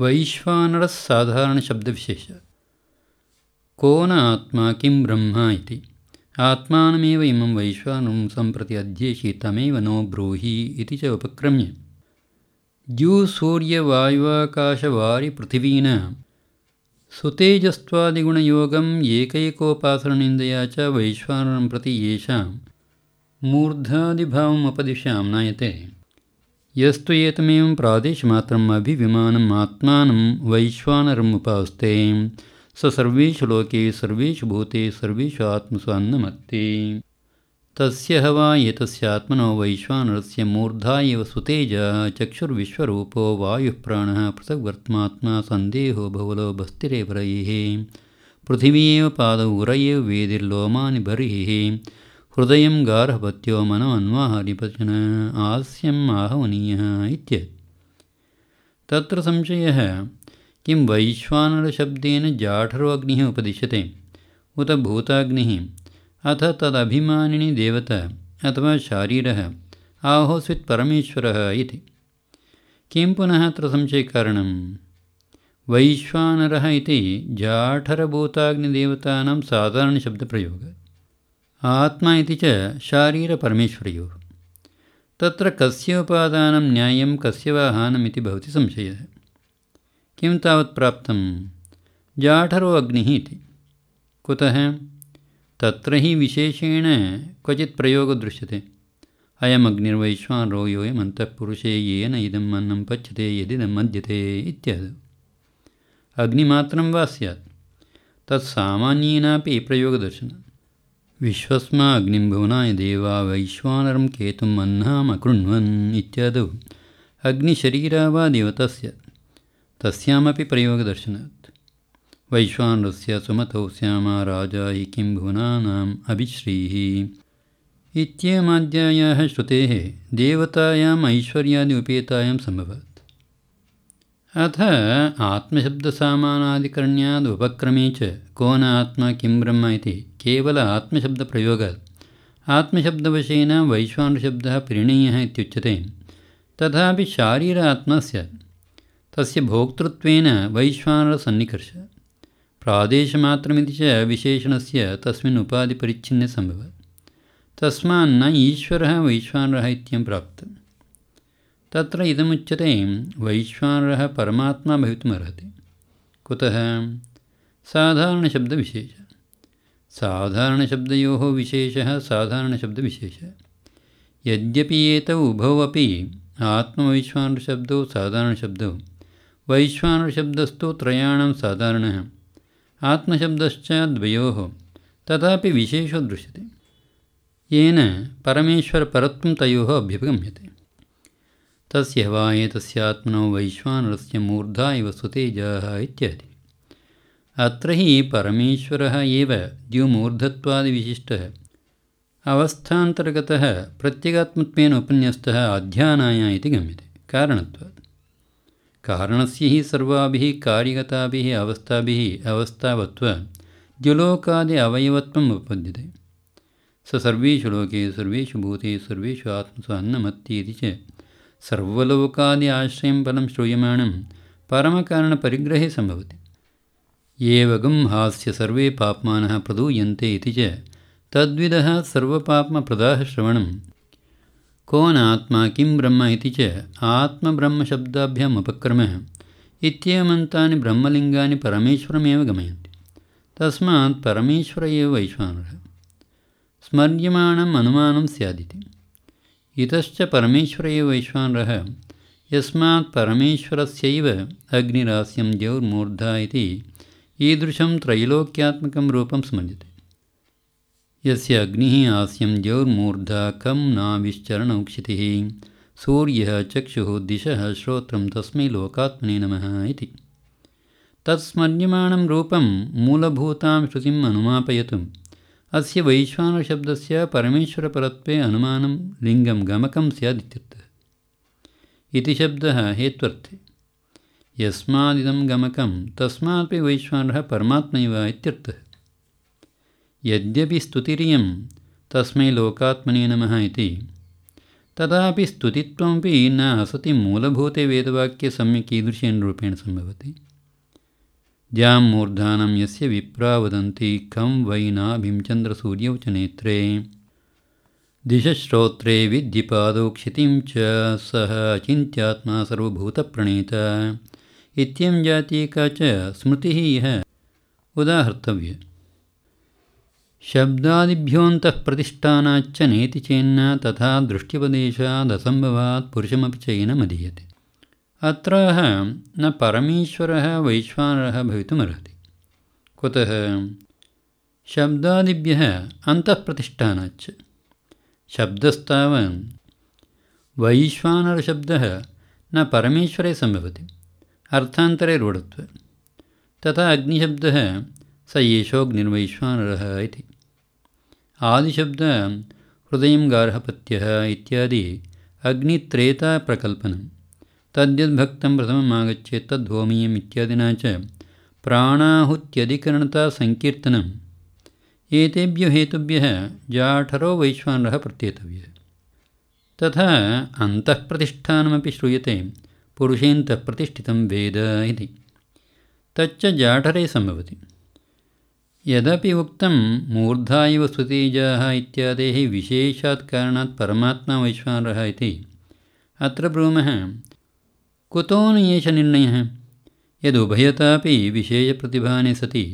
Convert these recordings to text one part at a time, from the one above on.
वैश्वानरः साधारणशब्दविशेषः को न आत्मा किं ब्रह्म इति? आत्मानमेव इमं वैश्वानरं सम्प्रति अध्येषि तमेव नो ब्रूहि इति च उपक्रम्य। द्यूसूर्यवायुवाकाशवारिपृथिवीना। सुतेजस्त्वादिगुणयोगम् एकैकोपासननिन्दया च वैश्वानरं प्रति येषां मूर्धादिभावमुपदिशां नयते यस्तु एतमेवं प्रादेशमात्रम् अभिविमानम् आत्मानं वैश्वानरम् उपास्ते। स सर्वेषु लोके सर्वेषु भूते सर्वेषु आत्मसु अन्नमत्ति तस्य ह वा एतस्य आत्मनो वैश्वानरस्य मूर्धा एव सुतेजः चक्षुर्विश्वरूपो वायुः प्राणः पृथग्वर्त्मात्मा सन्देहो बहुलो बस्तिरेवरैः पृथिवी एव पादौ उर एव वेदिर्लोमानि बर्हिः हृदयं गार्हपत्यो मनो अन्वाहारिपचन आस्यम् आहवनीयः इत्येतत्। तत्र संशयः, किं वैश्वानरशब्देन जाठरोऽग्निः उपदिश्यते? उत भूताग्निः, अथ तदभिमानिनि देवता अथवा शारीरः आहोस्वित् परमेश्वरः इति। किं पुनः अत्र संशयकारणं वैश्वानरः इति जाठरभूताग्निदेवतानां साधारणशब्दप्रयोगः। आत्मा इति च शारीरपरमेश्वरयोः। तत्र कस्य उपादानं न्याय्यं कस्य वा हानमिति भवति संशयः। किं तावत् प्राप्तं? जाठरो अग्निः इति। कुतः? तत्र हि विशेषेण क्वचित् प्रयोगो दृश्यते। अयमग्निर्वैश्वानरो योऽयम् अन्तःपुरुषे येन इदम् अन्नं पच्यते यदिदं मद्यते इत्यादौ अग्निमात्रं वा स्यात्? तत्सामान्येनापि प्रयोगदर्शनम् विश्वस्मा अग्निं भुवनाय देवा वैश्वानरं केतुम् अह्नाम् अकृण्वन् इत्यादौ। अग्निशरीरा वा देवतस्य तस्यामपि प्रयोगदर्शनात्। वैश्वानरस्य सुमतौ स्यामा राजा हि किं भुवनानाम् अभिश्रीः। इत्येमाद्यायाः श्रुतेः देवतायाम् ऐश्वर्यादि उपेतायां सम्भवात्। अथ आत्मशब्दसामानादिकरण्याद् उपक्रमे च को न आत्मा किं ब्रह्म इति केवल आत्मशब्दप्रयोगात् आत्मशब्दवशेन वैश्वानरशब्दः परिणीयः इत्युच्यते। तथापि शारीर आत्मा स्यात् तस्य भोक्तृत्वेन वैश्वानरसन्निकर्षः प्रादेशमात्रमिति च विशेषणस्य तस्मिन् उपाधिपरिच्छिन्नसम्भवत् तस्मान्न ईश्वरः वैश्वानरः इत्यं प्राप्तम् तत्र इदमुच्यते, वैश्वानरः परमात्मा भवितुमर्हति। कुतः? साधारणशब्दविशेषः। साधारणशब्दयोः विशेषः साधारणशब्दविशेषः। यद्यपि एतौ उभौ अपि आत्मवैश्वानरशब्दौ साधारणशब्दौ वैश्वानरशब्दस्तु त्रयाणां साधारणः आत्मशब्दश्च द्वयोः तथापि विशेषो दृश्यते। येन परमेश्वरपरत्वं तयोः अभ्युपगम्यते। तस्य वा एतस्यात्मनो वैश्वानरस्य मूर्धा इव सुतेजः इत्यादि अत्र हि परमेश्वरः एव द्युमूर्धत्वादिविशिष्टः अवस्थान्तर्गतः प्रत्यगात्मत्वेन उपन्यस्तः अध्यानाय इति गम्यते। कारणत्वात्। कारणस्य हि सर्वाभिः कार्यगताभिः अवस्थाभिः अवस्थावत्व द्युलोकादि अवयवत्वम् उपपद्यते। स सर्वेषु लोके सर्वेषु भूते सर्वेषु आत्मसु अन्नमत्ति इति च सर्वलोकादि आश्रयं फलं श्रूयमाणं परमकारणपरिग्रहे सम्भवति एवगं हास्य सर्वे पाप्मानः प्रदूयन्ते इति च तद्विधः सर्वपाप्मप्रदाः श्रवणं को नात्मा किं ब्रह्म इति च आत्मब्रह्मशब्दाभ्याम् उपक्रमः इत्येवमन्तानि ब्रह्मलिङ्गानि परमेश्वरमेव गमयन्ति। तस्मात् परमेश्वर एव वैश्वानरः। स्मर्यमाणम् अनुमानं स्यादिति। इतश्च परमेश्वर एव वैश्वानरः। यस्मात् परमेश्वरस्यैव अग्निरास्यं द्यौर्मूर्धा इति ईदृशं त्रैलोक्यात्मकं रूपं स्मर्यते यस्य अग्निः आस्यं द्यौर्मूर्धा कं नाविश्चरणौक्षितिः सूर्यः चक्षुः दिशः श्रोत्रं तस्मै लोकात्मने नमः इति। तत्स्मर्यमाणं रूपं मूलभूतां श्रुतिम् अनुमापयतुम् अस्य वैश्वानरशब्दस्य परमेश्वरपरत्वे अनुमानं लिङ्गं गमकं स्यादित्यर्थः। इति शब्दः हेत्वर्थे यस्मादिदं गमकं, तस्मादपि वैश्वानरः परमात्मैव इत्यर्थः। यद्यपि स्तुतिरियं, तस्मै लोकात्मने नमः इति। तथापि स्तुतित्वमपि न असति मूलभूते वेदवाक्ये सम्यक् ईदृशेन रूपेण सम्भवति। द्यां मूर्धानं यस्य विप्रा वदन्ति च नेत्रे। दिशश्रोत्रे विद्यिपादौ क्षितिं च सः अचिन्त्यात्मा सर्वभूतप्रणीत। इत्यं जातीका च स्मृतिः इह उदाहर्तव्य। शब्दादिभ्योऽन्तः प्रतिष्ठानाच्च नेति चेन्न तथा दृष्ट्युपदेशादसम्भवात् पुरुषमपि चैनमधीयते अत्र न परमेश्वरः वैश्वानरः भवितुमर्हति। कुतः? शब्दादिभ्यः अन्तःप्रतिष्ठानाच्च शब्दस्तावन् वैश्वानरशब्दः न परमेश्वरे सम्भवति अर्थान्तरे रूढत्व। तथा अग्निशब्दः स एषोऽग्निर्वैश्वानरः इति। आदिशब्दः हृदयं गार्हपत्यः इत्यादि अग्नित्रेताप्रकल्पनं। तद्यद्भक्तं प्रथमम् आगच्छेत् तद्होमीयम् इत्यादिना च प्राणाहुत्यधिकरणतासङ्कीर्तनम् एतेभ्यो हेतुभ्यः जाठरो वैश्वानरः प्रत्येतव्यः। तथा अन्तःप्रतिष्ठानमपि श्रूयते पुरुषेऽन्तः प्रतिष्ठितं वेद इति। तच्च जाठरे सम्भवति। यदपि उक्तं मूर्धा इव स्तुतिजाः इत्यादेः विशेषात् कारणात् परमात्मा वैश्वानरः इति अत्र ब्रूमः कुतो न एष निर्णयः? यदुभयतापि विशेषप्रतिभाने सति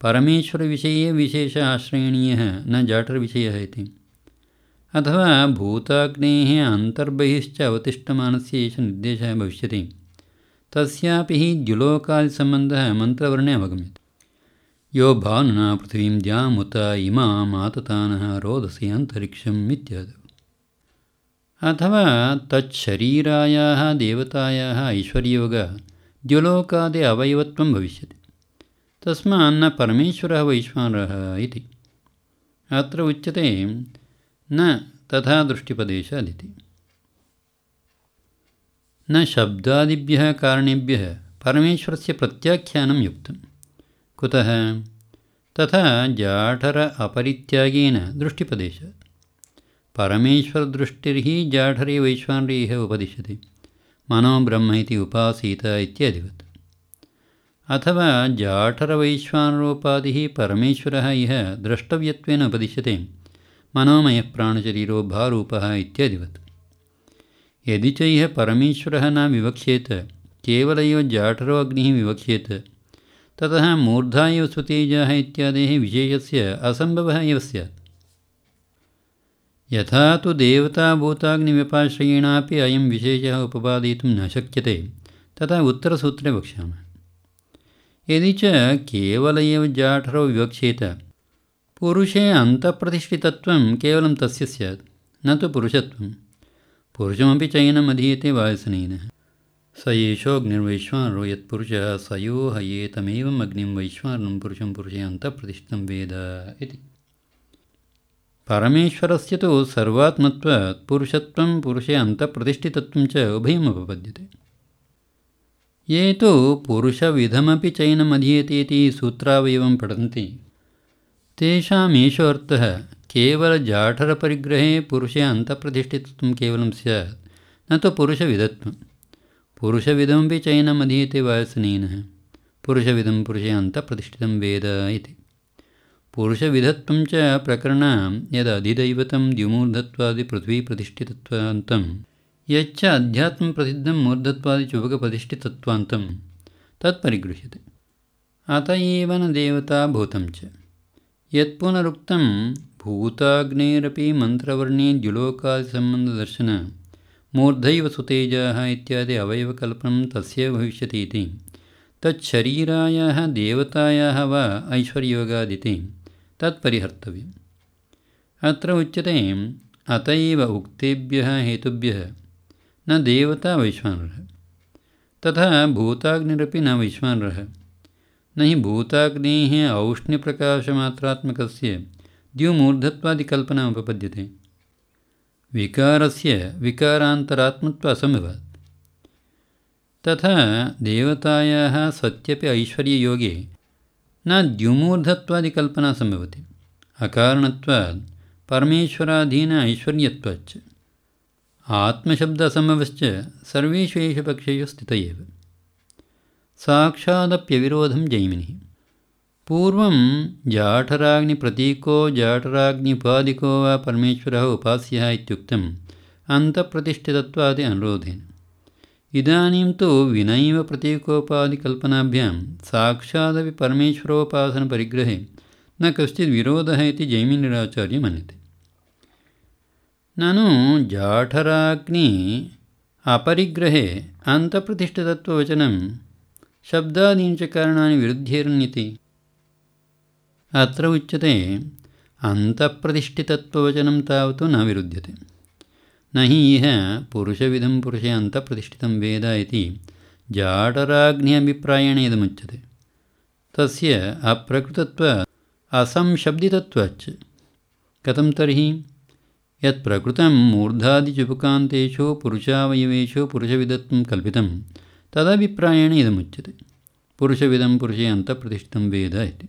परमेश्वरविषये विशेष आश्रयणीयः न जाठरविषयः इति अथवा भूताग्नेः अन्तर्बहिश्च अवतिष्ठमानस्य एष निर्देशः भविष्यति। तस्यापि हि द्युलोकादिसम्बन्धः मन्त्रवर्णे अवगम्यते। यो भानुना पृथिवीं द्यामुत इमामाततानः रोदसी अन्तरिक्षम् इत्यादौ। अथवा तच्छरीरायाः देवतायाः ऐश्वर्ययोग द्युलोकादि अवयवत्वं भविष्यति। तस्मान्न परमेश्वरः वैश्वानरः इति। अत्र उच्यते न तथा दृष्टिपदेशादिति न शब्दादिभ्यः कारणेभ्यः परमेश्वरस्य प्रत्याख्यानं युक्तम्। कुतः? तथा जाठर अपरित्यागेन दृष्टिपदेशात् परमेश्वरदृष्टिर्हि जाठरे वैश्वानरे इह मनो मनोब्रह्म इति उपासीत इत्यादिवत्। अथवा जाठरवैश्वानरोपाधिः परमेश्वरः इह द्रष्टव्यत्वेन उपदिश्यते। मनोमयः प्राणशरीरो भारूपः इत्यादिवत् यदि च इह परमेश्वरः न विवक्ष्येत केवलैव जाठरो अग्निः विवक्ष्येत ततः मूर्धा एव स्वतेजाः इत्यादेः विशेषस्य असम्भवः एव स्यात्। यथा तु देवताभूताग्निव्यपाश्रयेणापि अयं विशेषः उपपादयितुं न शक्यते तथा उत्तरसूत्रे वक्ष्यामः। यदि च केवल एव जाठरो विवक्ष्येत पुरुषे अन्तःप्रतिष्ठितत्वं केवलं तस्य स्यात् न तु पुरुषत्वं। पुरुषमपि चयनमधीयते वायुसनेनः। स एषोऽग्निर्वैश्वानरो यत्पुरुषः स यो हयेतमेवम् अग्निं वैश्वानरं पुरुषं पुरुषे अन्तःप्रतिष्ठितं वेद इति। परमेश्वरस्य तु सर्वात्मत्वात् पुरुषत्वं पुरुषे अन्तःप्रतिष्ठितत्वं च उभयमुपपद्यते। ये तु पुरुषविधमपि चैनमधीयते इति सूत्रावयवं पठन्ति तेषामेषो अर्थः केवलजाठरपरिग्रहे पुरुषे अन्तःप्रतिष्ठितत्वं केवलं स्यात् न तु पुरुषविधत्वं पुरुषविदमपि चैनमधीयते वायुसनेनः पुरुषविदं पुरुषे अन्तःप्रतिष्ठितं वेद इति। पुरुषविधत्वं च प्रकरणं यदधिदैवतं द्युमूर्धत्वादिपृथ्वीप्रतिष्ठितत्वान्तं यच्च अध्यात्मं प्रसिद्धं मूर्धत्वादिचुबकप्रतिष्ठितत्वान्तं तत्परिगृह्यते। अत एव न देवता भूतं च यत्पुनरुक्तं भूताग्नेरपि मन्त्रवर्णे द्युलोकादिसम्बन्धदर्शन मूर्धैव सुतेजाः इत्यादि अवयवकल्पनं तस्यैव इति तच्छरीरायाः देवतायाः वा ऐश्वर्ययोगादिति तत्परिहर्तव्यम्। अत्र उच्यते अत एव उक्तेभ्यः हेतुभ्यः न देवता वैश्वानरः। तथा भूताग्निरपि न वैश्वानरः न हि भूताग्नेः औष्ण्यप्रकाशमात्रात्मकस्य द्युमूर्धत्वादिकल्पना उपपद्यते विकारस्य विकारान्तरात्मत्व असम्भवात् तथा देवतायाः सत्यपि ऐश्वर्ययोगे न द्युमूर्धत्वादिकल्पना सम्भवति अकारणत्वात् परमेश्वराधीन ऐश्वर्यत्वाच्च। आत्मशब्दसमवश्च सर्वेषु एषु पक्षेषु स्थित एव साक्षादप्यविरोधं जैमिनिः। पूर्वं जाठराग्निप्रतीको जाठराग्निपादिको वा परमेश्वरः उपास्यः इत्युक्तम् अन्तःप्रतिष्ठितत्वादि अनुरोधेन। इदानीं तु विनैव प्रतीकोपादिकल्पनाभ्यां साक्षादपि परमेश्वरोपासनपरिग्रहे न कश्चित् विरोधः इति जैमिनिराचार्य मन्यते। ननु जाठराग्नि अपरिग्रहे अन्तःप्रतिष्ठितत्ववचनं शब्दादीनि च कारणानि विरुध्येरन्यति अत्र उच्यते अन्तःप्रतिष्ठितत्ववचनं तावत् न विरुध्यते न हि इह पुरुषविधं पुरुषे अन्तःप्रतिष्ठितं वेद इति जाठराग्नि अभिप्रायेण इदमुच्यते तस्य अप्रकृतत्व असंशब्दितत्वाच्च कथं तर्हि यत् प्रकृतं मूर्धादिचुपुकान्तेषु पुरुषावयवेषु पुरुषविधत्वं कल्पितं तदभिप्रायेण इदमुच्यते। पुरुषविधं पुरुषे अन्तःप्रतिष्ठितं वेद इति।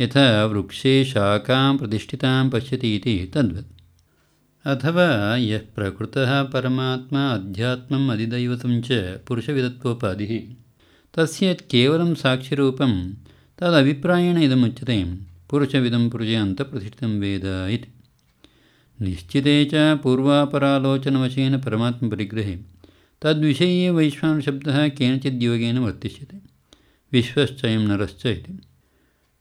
यथा वृक्षे शाखां प्रतिष्ठितां पश्यति इति तद्वत्। अथवा यः प्रकृतः परमात्मा अध्यात्मम् अधिदैवतं च पुरुषविधत्वोपाधिः तस्य केवलं साक्षिरूपं तदभिप्रायेण इदमुच्यते पुरुषविधं पुरुषे अन्तःप्रतिष्ठितं वेद इति। निश्चिते च पूर्वापरालोचनवशेन परमात्मपरिग्रहे तद्विषये वैश्वानशब्दः केनचिद्योगेन वर्तिष्यते। विश्वश्चयं नरश्च इति।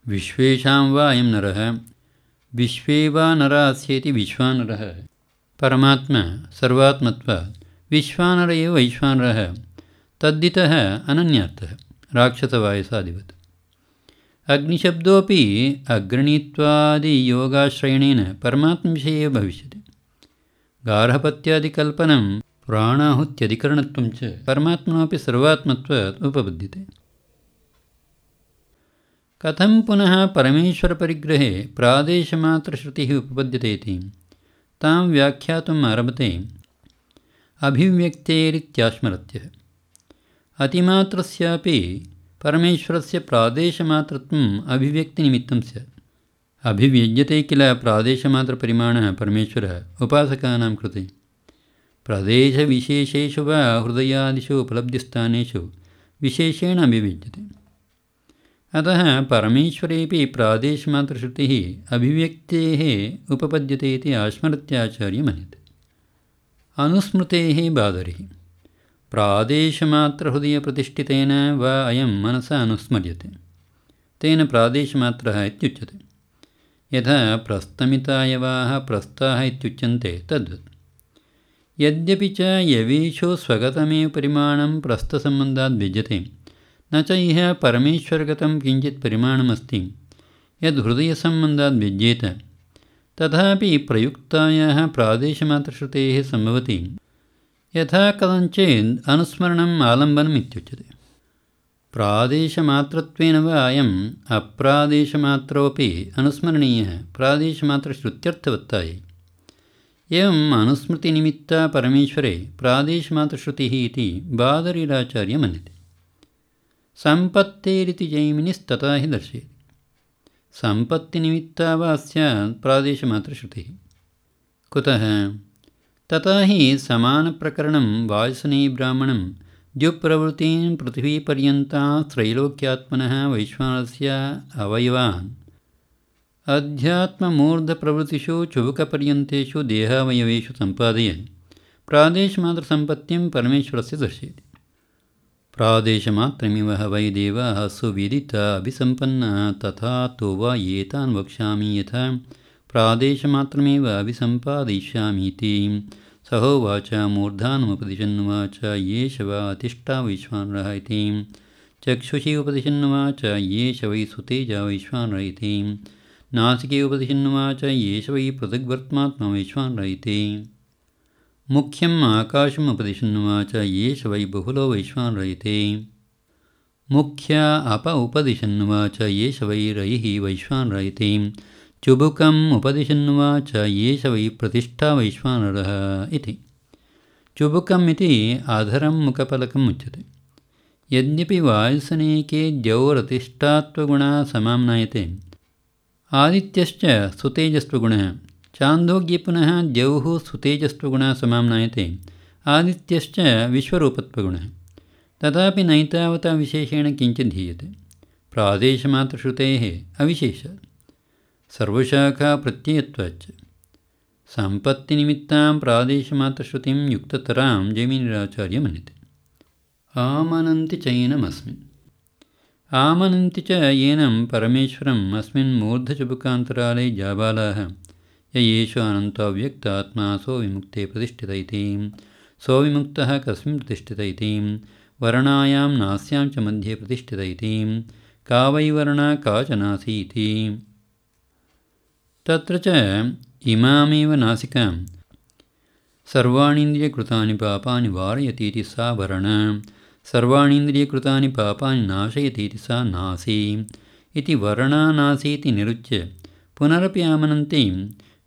विश्वेषां वा अयं नरः। विश्वे वा नरा अस्येति विश्वानरः। परमात्मा सर्वात्मत्वात् विश्वानर एव वैश्वानरः। तद्दितः अनन्यार्थः। राक्षसवायसादिवत् अग्निशब्दोऽपि अग्रणीत्वादियोगाश्रयणेन परमात्मविषये भविष्यति। गार्हपत्यादिकल्पनं प्राणाहुत्यधिकरणत्वं च परमात्मनोपि सर्वात्मत्वात् उपपद्यते कथं पुनः परमेश्वरपरिग्रहे प्रादेशमात्रश्रुतिः उपपद्यते इति तां व्याख्यातुम् आरभते अभिव्यक्तेरित्यास्मरत्यः। अतिमात्रस्यापि परमेश्वरस्य प्रादेशमात्रत्वम् अभिव्यक्तिनिमित्तं स्यात्। अभिव्यज्यते किल प्रादेशमात्रपरिमाणः परमेश्वरः उपासकानां कृते प्रदेशविशेषेषु वा हृदयादिषु उपलब्धिस्थानेषु विशेषेण अभिव्यज्यते अतः परमेश्वरेपि प्रादेशमात्रश्रुतिः अभिव्यक्तेः उपपद्यते इति आस्मरत्याचार्य मन्यते अनुस्मृतेः बादरिः प्रादेशमात्रहृदयप्रतिष्ठितेन वा अयं मनसा अनुस्मर्यते। तेन प्रादेशमात्रः इत्युच्यते। यथा प्रस्तमितायवाः प्रस्थाः इत्युच्यन्ते तद्वत् यद्यपि च यवीषु स्वगतमेव परिमाणं प्रस्थसम्बन्धात् भिद्यते न च इह परमेश्वरगतं किञ्चित् परिमाणमस्ति यद् भिद्येत तथापि प्रयुक्तायाः प्रादेशमात्रश्रुतेः सम्भवति। यथा कथञ्चित् अनुस्मरणम् आलम्बनम् इत्युच्यते। प्रादेशमात्रत्वेन वा अयम् अप्रादेशमात्रोपि अनुस्मरणीयः। प्रादेशमात्रश्रुत्यर्थवत्तायै एवम् अनुस्मृतिनिमित्ता परमेश्वरे प्रादेशमात्रश्रुतिः इति बादरीराचार्य मन्यते। सम्पत्तेरिति जैमिनिस्तथा हि दर्शयति। सम्पत्तिनिमित्ता वा स्यात् प्रादेशमात्रश्रुतिः कुतः? तथा हि समानप्रकरणं वायुसनीब्राह्मणं द्युप्रवृत्तीन् पृथिवीपर्यन्तां त्रैलोक्यात्मनः वैश्वानस्य अवयवान् अध्यात्ममूर्धप्रभृतिषु चुबुकपर्यन्तेषु देहावयवेषु सम्पादयन्। प्रादेशमात्रसम्पत्तिं परमेश्वरस्य दर्शयति। प्रादेशमात्रमिव वै देवाः सुविदिता अभिसम्पन्नः तथा तु वा एतान् वक्ष्यामि यथा प्रादेशमात्रमेव अभिसम्पादयिष्यामीति। सहोवाच मूर्धानमुपदिशन्नुवाच येष वा अतिष्ठा वैश्वानरः इति। चक्षुषि उपदिशन्नुवाच, येष वै सुतेजा वैश्वानर इति। नासिके उपदिशन्नुवाच येष वै पृथग्वर्त्मात्मा वैश्वानर इति मुख्यम् आकाशम् उपदिशन्नुवाच येष वै बहुलो वैश्वानर मुख्य अप उपदिशन्नुवाच येष वै रयिः वैश्वानर इति चुबुकम् उपदिशन्नुवाच येष वै प्रतिष्ठा वैश्वानरः इति। चुबुकम् इति अधरं मुखफलकम् उच्यते। यद्यपि वायुसनेके द्यौरतिष्ठात्वगुणः समाम्नायते। आदित्यश्च सुतेजस्त्वगुणः चान्दोग्ये पुनः द्यौः सुतेजस्त्वगुणः समाम्नायते आदित्यश्च विश्वरूपत्वगुणः। तथापि नैतावता विशेषेण किञ्चित् धीयते प्रादेशमात्रश्रुतेः अविशेष। सर्वशाखाप्रत्ययत्वाच्च सम्पत्तिनिमित्तां प्रादेशमात्रश्रुतिं युक्ततरां जैमिनिराचार्य मन्यते आमनन्ति चैनमस्मिन् आमनन्ति च येनं परमेश्वरम् अस्मिन् मूर्धचुबुकान्तराले जाबालाः। य एषु अनन्ताव्यक्तात्मा विमुक्ते प्रतिष्ठित इति। सोविमुक्तः कस्मिन् प्रतिष्ठित इति। वर्णायां नास्यां च मध्ये प्रतिष्ठित इति। का वै वर्णा का च नासी इति। तत्र च इमामेव नासिकां। सर्वाणीन्द्रियकृतानि पापानि वारयति इति सा वर्ण सर्वाणीन्द्रियकृतानि पापानि नाशयति इति सा नासी। इति वर्णा नासीति निरुच्य पुनरपि आमनन्ति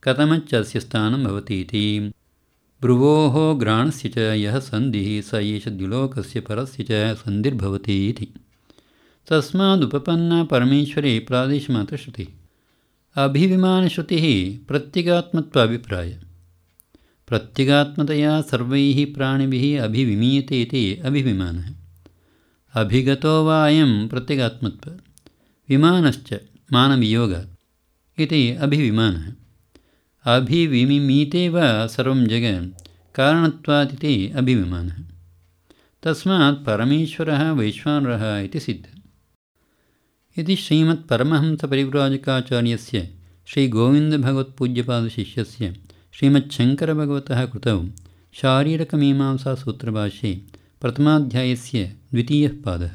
कथमच्च स्थानं भवति इति। भ्रुवोः घ्राणस्य च यः सन्धिः स एष द्विलोकस्य परस्य च सन्धिर्भवति इति। तस्मादुपपन्ना परमेश्वरे प्रादेशमात्रश्रुतिः अभिविमानश्रुतिः प्रत्यगात्मत्वाभिप्राय प्रत्यगात्मतया सर्वैः प्राणिभिः अभिविमीयते इति अभिविमानः। अभिगतो वा अयं प्रत्यगात्मत्व। विमानश्च मानवियोगात् इति अभिविमानः। अभिविमीते वा सर्वं जगत् कारणत्वादिति अभिविमानः। तस्मात् परमेश्वरः वैश्वानरः इति सिद्धः। इति श्रीमत्परमहंसपरिव्राजकाचार्यस्य श्रीगोविन्दभगवत्पूज्यपादशिष्यस्य श्रीमच्छङ्करभगवतः कृतौ शारीरकमीमांसासूत्रभाष्ये प्रथमाध्यायस्य द्वितीयः पादः